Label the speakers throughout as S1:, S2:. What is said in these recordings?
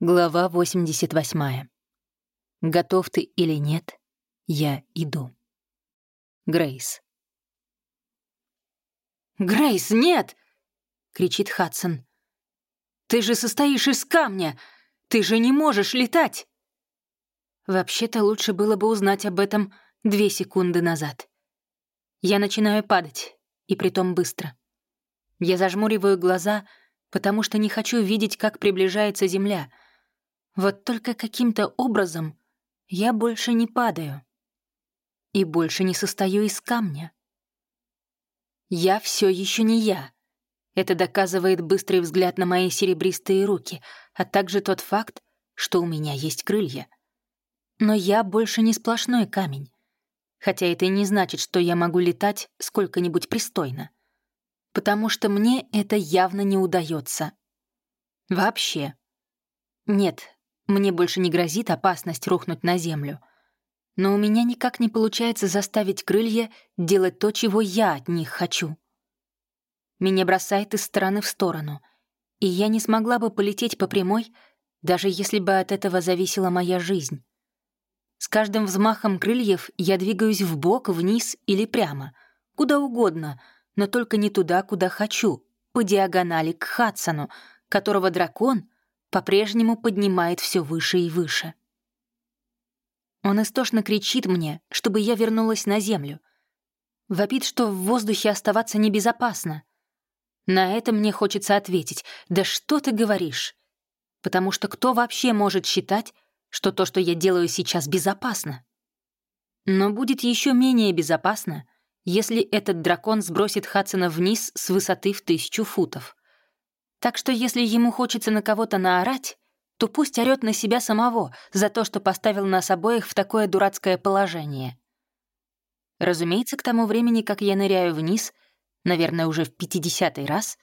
S1: Глава 88. Готов ты или нет, я иду. Грейс.
S2: «Грейс, нет!» — кричит Хадсон. «Ты же состоишь из камня! Ты же не можешь летать!» Вообще-то лучше было бы узнать об этом две секунды назад. Я начинаю падать, и притом быстро. Я зажмуриваю глаза, потому что не хочу видеть, как приближается Земля — вот только каким-то образом я больше не падаю и больше не состою из камня. Я все еще не я. Это доказывает быстрый взгляд на мои серебристые руки, а также тот факт, что у меня есть крылья. Но я больше не сплошной камень. Хотя это и не значит, что я могу летать сколько-нибудь пристойно. Потому что мне это явно не удается. Вообще. Нет, мне больше не грозит опасность рухнуть на землю. Но у меня никак не получается заставить крылья делать то, чего я от них хочу. Меня бросает из стороны в сторону, и я не смогла бы полететь по прямой, даже если бы от этого зависела моя жизнь. С каждым взмахом крыльев я двигаюсь вбок, вниз или прямо, куда угодно, но только не туда, куда хочу, по диагонали к Хадсону, которого дракон — по-прежнему поднимает все выше и выше. Он истошно кричит мне, чтобы я вернулась на землю. Вопит, что в воздухе оставаться небезопасно. На это мне хочется ответить, да что ты говоришь? Потому что кто вообще может считать, что то, что я делаю сейчас, безопасно? Но будет еще менее безопасно, если этот дракон сбросит Хадсона вниз с высоты в тысячу футов. Так что если ему хочется на кого-то наорать, то пусть орёт на себя самого за то, что поставил нас обоих в такое дурацкое положение. Разумеется, к тому времени, как я ныряю вниз, наверное, уже в пятидесятый раз,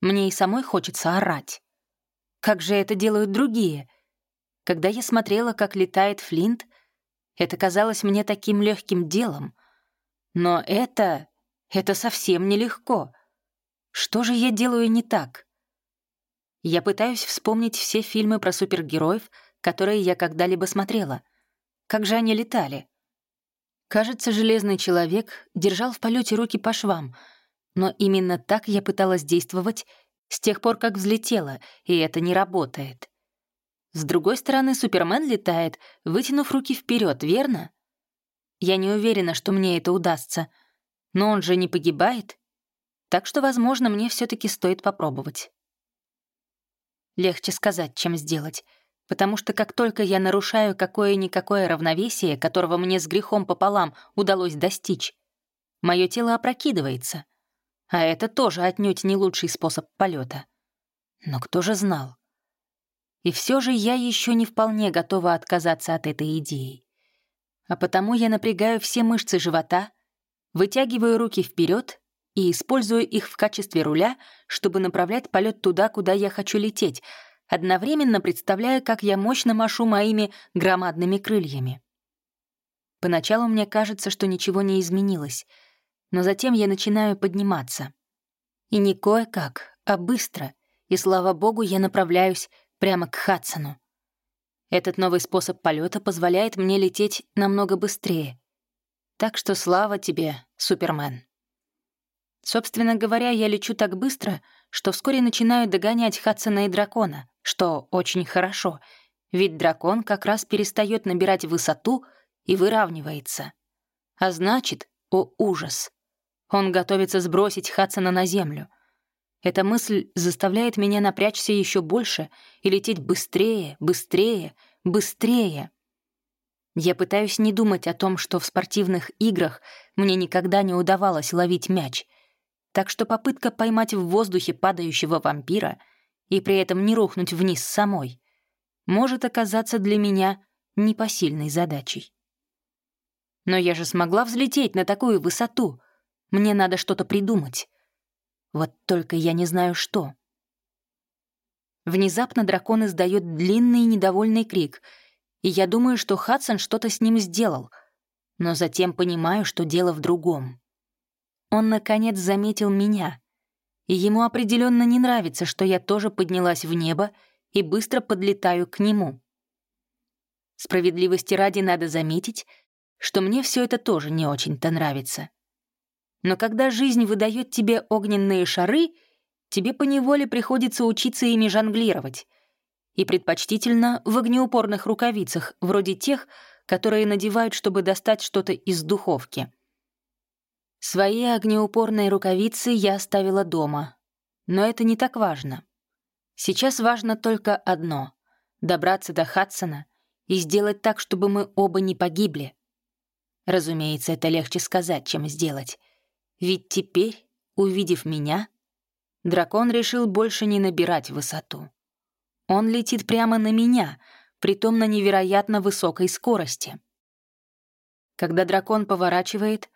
S2: мне и самой хочется орать. Как же это делают другие? Когда я смотрела, как летает Флинт, это казалось мне таким легким делом. Но это... это совсем нелегко. Что же я делаю не так? Я пытаюсь вспомнить все фильмы про супергероев, которые я когда-либо смотрела. Как же они летали? Кажется, Железный Человек держал в полете руки по швам, но именно так я пыталась действовать с тех пор, как взлетела, и это не работает. С другой стороны, Супермен летает, вытянув руки вперед, верно? Я не уверена, что мне это удастся, но он же не погибает, так что, возможно, мне все таки стоит попробовать. Легче сказать, чем сделать. Потому что как только я нарушаю какое-никакое равновесие, которого мне с грехом пополам удалось достичь, мое тело опрокидывается. А это тоже отнюдь не лучший способ полета. Но кто же знал? И все же я еще не вполне готова отказаться от этой идеи. А потому я напрягаю все мышцы живота, вытягиваю руки вперед и использую их в качестве руля, чтобы направлять полет туда, куда я хочу лететь, одновременно представляя, как я мощно машу моими громадными крыльями. Поначалу мне кажется, что ничего не изменилось, но затем я начинаю подниматься. И не кое-как, а быстро, и, слава богу, я направляюсь прямо к Хадсону. Этот новый способ полета позволяет мне лететь намного быстрее. Так что слава тебе, Супермен. Собственно говоря, я лечу так быстро, что вскоре начинаю догонять Хадсона и дракона, что очень хорошо, ведь дракон как раз перестает набирать высоту и выравнивается. А значит, о ужас, он готовится сбросить Хадсона на землю. Эта мысль заставляет меня напрячься еще больше и лететь быстрее, быстрее, быстрее. Я пытаюсь не думать о том, что в спортивных играх мне никогда не удавалось ловить мяч — так что попытка поймать в воздухе падающего вампира и при этом не рухнуть вниз самой может оказаться для меня непосильной задачей. Но я же смогла взлететь на такую высоту. Мне надо что-то придумать. Вот только я не знаю, что. Внезапно дракон издает длинный недовольный крик, и я думаю, что Хадсон что-то с ним сделал, но затем понимаю, что дело в другом. Он, наконец, заметил меня. И ему определенно не нравится, что я тоже поднялась в небо
S1: и быстро подлетаю к нему. Справедливости ради надо заметить, что мне все это тоже не очень-то нравится. Но когда жизнь выдает тебе огненные шары, тебе поневоле приходится учиться ими жонглировать. И предпочтительно в огнеупорных рукавицах, вроде тех, которые надевают, чтобы достать что-то из духовки. Свои огнеупорные рукавицы я оставила дома. Но это не так важно. Сейчас важно только одно — добраться до Хадсона и сделать так, чтобы мы оба не погибли. Разумеется, это легче сказать, чем сделать. Ведь теперь, увидев меня, дракон решил больше не набирать высоту. Он летит прямо на меня, притом на невероятно высокой скорости. Когда дракон поворачивает,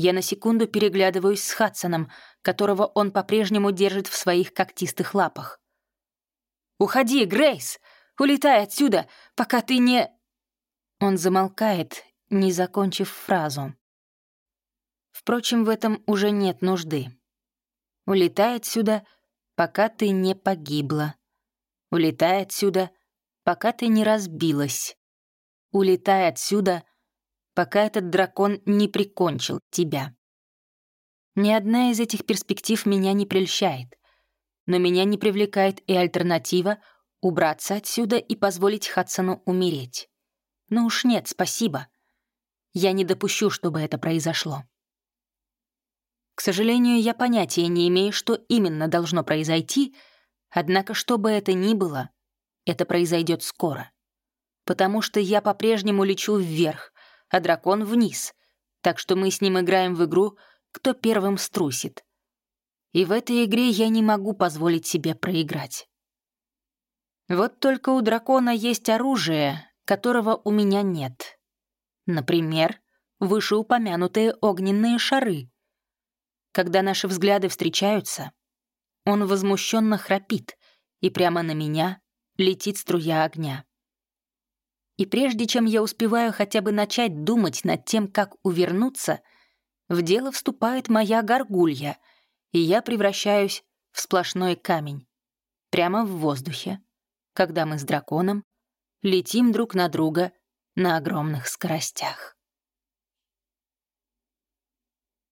S1: я на секунду переглядываюсь с Хадсоном, которого он по-прежнему держит в своих когтистых лапах. «Уходи, Грейс! Улетай отсюда, пока ты не...» Он замолкает, не закончив фразу. Впрочем, в этом уже нет нужды. Улетай отсюда, пока ты не погибла. Улетай отсюда, пока ты не разбилась. Улетай отсюда, пока этот дракон не прикончил тебя. Ни одна из этих перспектив меня не прельщает, но меня не привлекает и альтернатива убраться отсюда и позволить Хадсону умереть. Ну уж нет, спасибо. Я не допущу, чтобы это произошло. К сожалению, я понятия не имею, что именно должно произойти, однако, что бы это ни было, это произойдет скоро. Потому что я по-прежнему лечу вверх, а дракон вниз, так что мы с ним играем в игру «Кто первым струсит». И в этой игре я не могу позволить себе проиграть. Вот только у дракона есть оружие, которого у меня нет. Например, вышеупомянутые огненные шары. Когда наши взгляды встречаются, он возмущенно храпит, и прямо на меня летит струя огня. И прежде чем я успеваю хотя бы начать думать над тем, как увернуться, в дело вступает моя горгулья, и я превращаюсь в сплошной камень. Прямо в воздухе, когда мы с драконом летим друг на друга на огромных скоростях.